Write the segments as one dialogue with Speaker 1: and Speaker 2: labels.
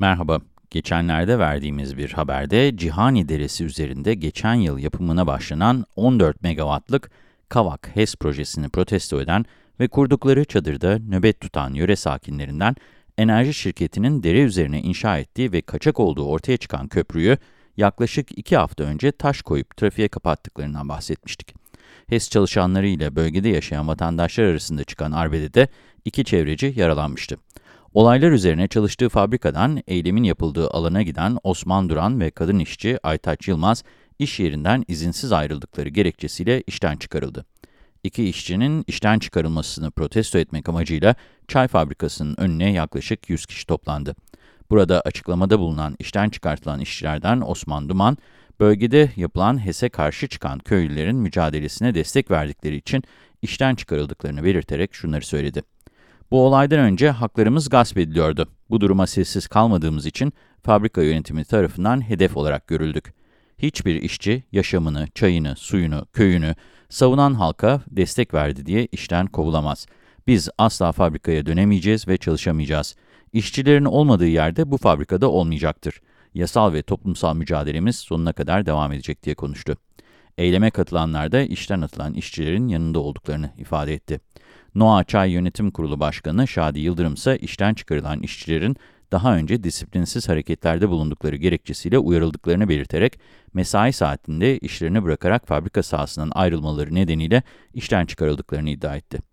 Speaker 1: Merhaba. Geçenlerde verdiğimiz bir haberde Cihani Deresi üzerinde geçen yıl yapımına başlanan 14 megawattlık Kavak HES projesini protesto eden ve kurdukları çadırda nöbet tutan yöre sakinlerinden enerji şirketinin dere üzerine inşa ettiği ve kaçak olduğu ortaya çıkan köprüyü yaklaşık 2 hafta önce taş koyup trafiğe kapattıklarından bahsetmiştik. HES çalışanları ile bölgede yaşayan vatandaşlar arasında çıkan arbedede iki çevreci yaralanmıştı. Olaylar üzerine çalıştığı fabrikadan eylemin yapıldığı alana giden Osman Duran ve kadın işçi Aytaç Yılmaz, iş yerinden izinsiz ayrıldıkları gerekçesiyle işten çıkarıldı. İki işçinin işten çıkarılmasını protesto etmek amacıyla çay fabrikasının önüne yaklaşık 100 kişi toplandı. Burada açıklamada bulunan işten çıkartılan işçilerden Osman Duman, bölgede yapılan HES'e karşı çıkan köylülerin mücadelesine destek verdikleri için işten çıkarıldıklarını belirterek şunları söyledi. Bu olaydan önce haklarımız gasp ediliyordu. Bu duruma sessiz kalmadığımız için fabrika yönetimi tarafından hedef olarak görüldük. Hiçbir işçi yaşamını, çayını, suyunu, köyünü savunan halka destek verdi diye işten kovulamaz. Biz asla fabrikaya dönemeyeceğiz ve çalışamayacağız. İşçilerin olmadığı yerde bu fabrikada olmayacaktır. Yasal ve toplumsal mücadelemiz sonuna kadar devam edecek diye konuştu. Eyleme katılanlar da işten atılan işçilerin yanında olduklarını ifade etti. Noa Çay Yönetim Kurulu Başkanı Şadi Yıldırım ise işten çıkarılan işçilerin daha önce disiplinsiz hareketlerde bulundukları gerekçesiyle uyarıldıklarını belirterek, mesai saatinde işlerini bırakarak fabrika sahasından ayrılmaları nedeniyle işten çıkarıldıklarını iddia etti.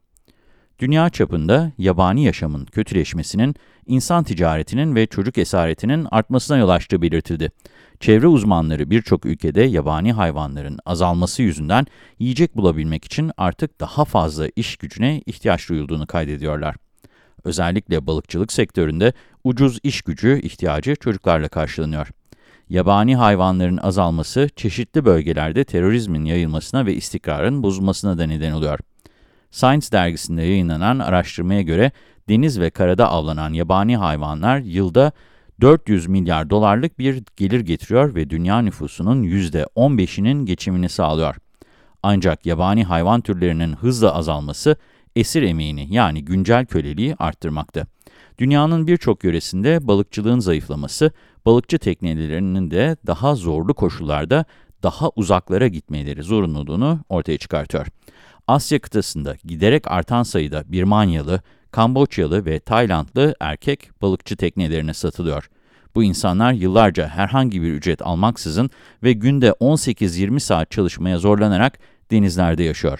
Speaker 1: Dünya çapında yabani yaşamın kötüleşmesinin, insan ticaretinin ve çocuk esaretinin artmasına yol açtığı belirtildi. Çevre uzmanları birçok ülkede yabani hayvanların azalması yüzünden yiyecek bulabilmek için artık daha fazla iş gücüne ihtiyaç duyulduğunu kaydediyorlar. Özellikle balıkçılık sektöründe ucuz iş gücü ihtiyacı çocuklarla karşılanıyor. Yabani hayvanların azalması çeşitli bölgelerde terörizmin yayılmasına ve istikrarın bozulmasına da neden oluyor. Science dergisinde yayınlanan araştırmaya göre deniz ve karada avlanan yabani hayvanlar yılda 400 milyar dolarlık bir gelir getiriyor ve dünya nüfusunun %15'inin geçimini sağlıyor. Ancak yabani hayvan türlerinin hızla azalması esir emeğini yani güncel köleliği arttırmakta. Dünyanın birçok yöresinde balıkçılığın zayıflaması, balıkçı teknelerinin de daha zorlu koşullarda daha uzaklara gitmeleri zorunluluğunu ortaya çıkartıyor. Asya kıtasında giderek artan sayıda Birmanyalı, Kamboçyalı ve Taylandlı erkek balıkçı teknelerine satılıyor. Bu insanlar yıllarca herhangi bir ücret almaksızın ve günde 18-20 saat çalışmaya zorlanarak denizlerde yaşıyor.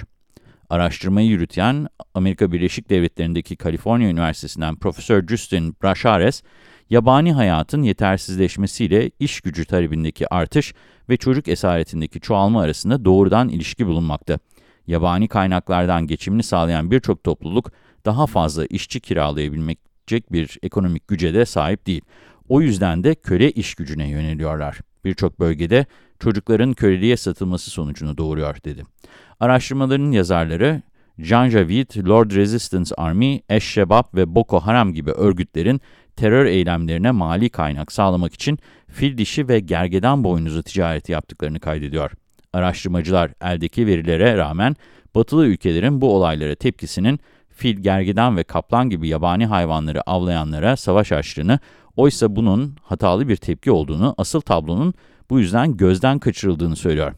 Speaker 1: Araştırmayı yürüten Amerika Birleşik Devletleri'ndeki Kaliforniya Üniversitesi'nden Profesör Justin Brachares, yabani hayatın yetersizleşmesiyle iş gücü talebindeki artış ve çocuk esaretindeki çoğalma arasında doğrudan ilişki bulunmakta. Yabani kaynaklardan geçimini sağlayan birçok topluluk daha fazla işçi kiralayabilecek bir ekonomik güce de sahip değil. O yüzden de köle iş gücüne yöneliyorlar. Birçok bölgede çocukların köleliğe satılması sonucunu doğuruyor, dedi. Araştırmaların yazarları, Janjaweed, Lord Resistance Army, Eş-Şebab ve Boko Haram gibi örgütlerin terör eylemlerine mali kaynak sağlamak için fil dişi ve gergedan boynuzu ticareti yaptıklarını kaydediyor. Araştırmacılar eldeki verilere rağmen batılı ülkelerin bu olaylara tepkisinin fil, gergedan ve kaplan gibi yabani hayvanları avlayanlara savaş açtığını, oysa bunun hatalı bir tepki olduğunu, asıl tablonun bu yüzden gözden kaçırıldığını söylüyor.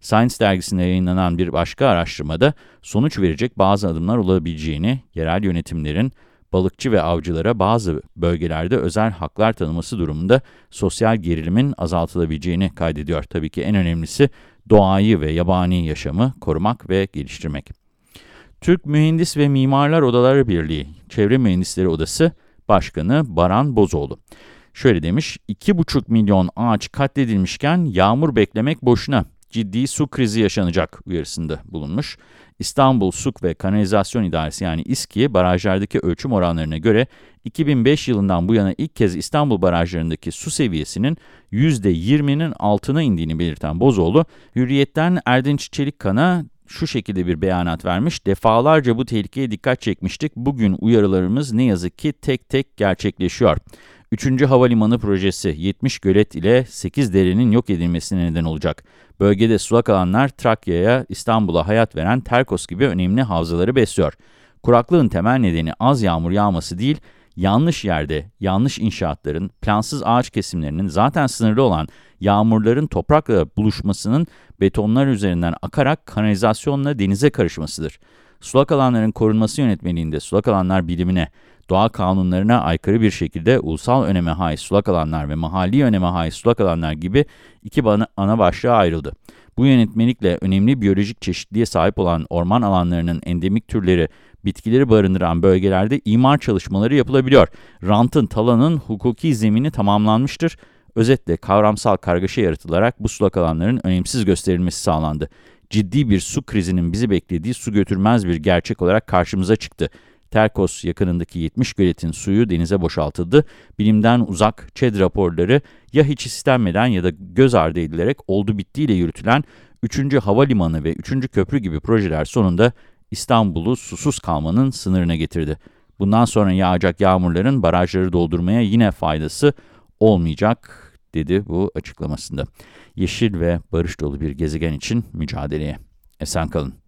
Speaker 1: Science dergisinde yayınlanan bir başka araştırmada sonuç verecek bazı adımlar olabileceğini, yerel yönetimlerin balıkçı ve avcılara bazı bölgelerde özel haklar tanıması durumunda sosyal gerilimin azaltılabileceğini kaydediyor. Tabii ki en önemlisi doğayı ve yabani yaşamı korumak ve geliştirmek. Türk Mühendis ve Mimarlar Odaları Birliği Çevre Mühendisleri Odası Başkanı Baran Bozoğlu. Şöyle demiş, 2,5 milyon ağaç katledilmişken yağmur beklemek boşuna, ciddi su krizi yaşanacak uyarısında bulunmuş. İstanbul Su ve Kanalizasyon İdaresi yani İSKİ barajlardaki ölçüm oranlarına göre 2005 yılından bu yana ilk kez İstanbul barajlarındaki su seviyesinin %20'nin altına indiğini belirten Bozoğlu, Hürriyet'ten Erdinç Çelikkan'a şu şekilde bir beyanat vermiş. Defalarca bu tehlikeye dikkat çekmiştik. Bugün uyarılarımız ne yazık ki tek tek gerçekleşiyor. 3. Havalimanı projesi 70 gölet ile 8 derenin yok edilmesine neden olacak. Bölgede sulak alanlar Trakya'ya, İstanbul'a hayat veren Terkos gibi önemli havzaları besliyor. Kuraklığın temel nedeni az yağmur yağması değil, yanlış yerde, yanlış inşaatların, plansız ağaç kesimlerinin zaten sınırlı olan yağmurların toprakla buluşmasının betonlar üzerinden akarak kanalizasyonla denize karışmasıdır. Sulak alanların korunması yönetmeliğinde sulak alanlar bilimine, doğa kanunlarına aykırı bir şekilde ulusal öneme haiz sulak alanlar ve mahalli öneme haiz sulak alanlar gibi iki ana başlığa ayrıldı. Bu yönetmelikle önemli biyolojik çeşitliliğe sahip olan orman alanlarının endemik türleri, bitkileri barındıran bölgelerde imar çalışmaları yapılabiliyor. Rantın, talanın hukuki zemini tamamlanmıştır. Özetle kavramsal kargaşa yaratılarak bu sulak alanların önemsiz gösterilmesi sağlandı. Ciddi bir su krizinin bizi beklediği su götürmez bir gerçek olarak karşımıza çıktı. Terkos yakınındaki 70 göletin suyu denize boşaltıldı. Bilimden uzak ÇED raporları ya hiç istenmeden ya da göz ardı edilerek oldu bittiyle yürütülen 3. Havalimanı ve 3. Köprü gibi projeler sonunda İstanbul'u susuz kalmanın sınırına getirdi. Bundan sonra yağacak yağmurların barajları doldurmaya yine faydası olmayacak dedi bu açıklamasında. Yeşil ve barış dolu bir gezegen için mücadeleye. Esen kalın.